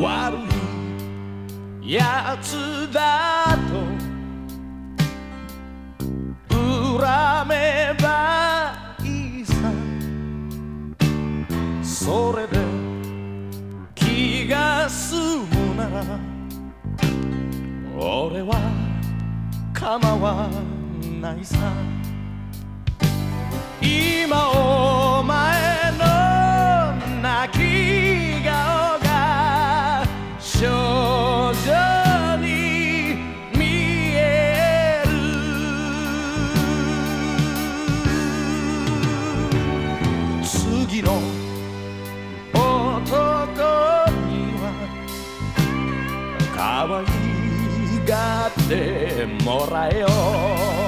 悪いやつだと恨めばいいさ。それで気が済むな。ら俺は構わないさ。今を次の男には可愛がってもらえよ。う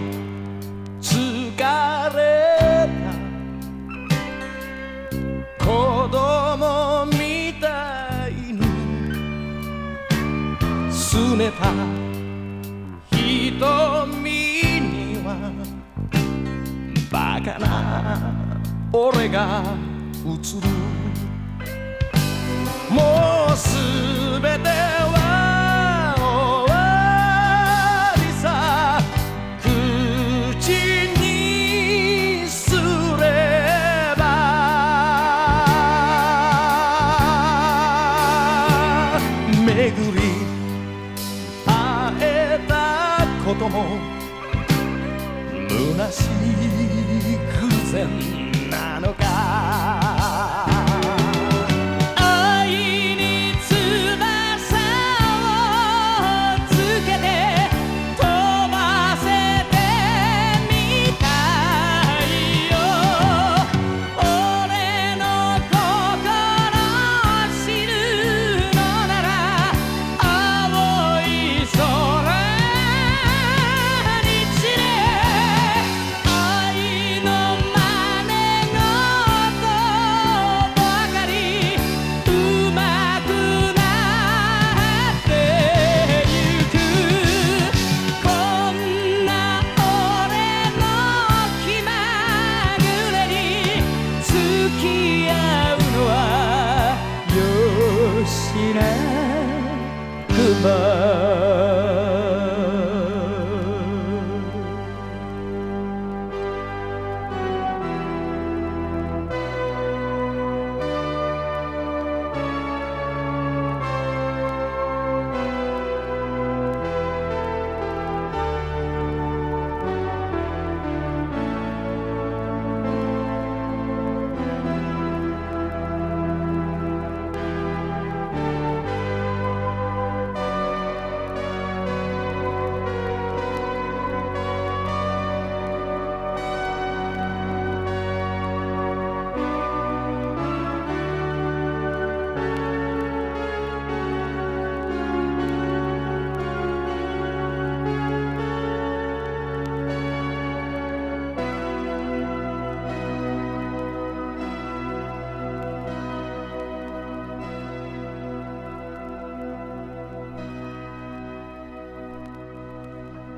拗ねた。瞳にはバカな俺が映る。もうすべては終わりさ。口にすれば。巡りことも虚しい偶然。But.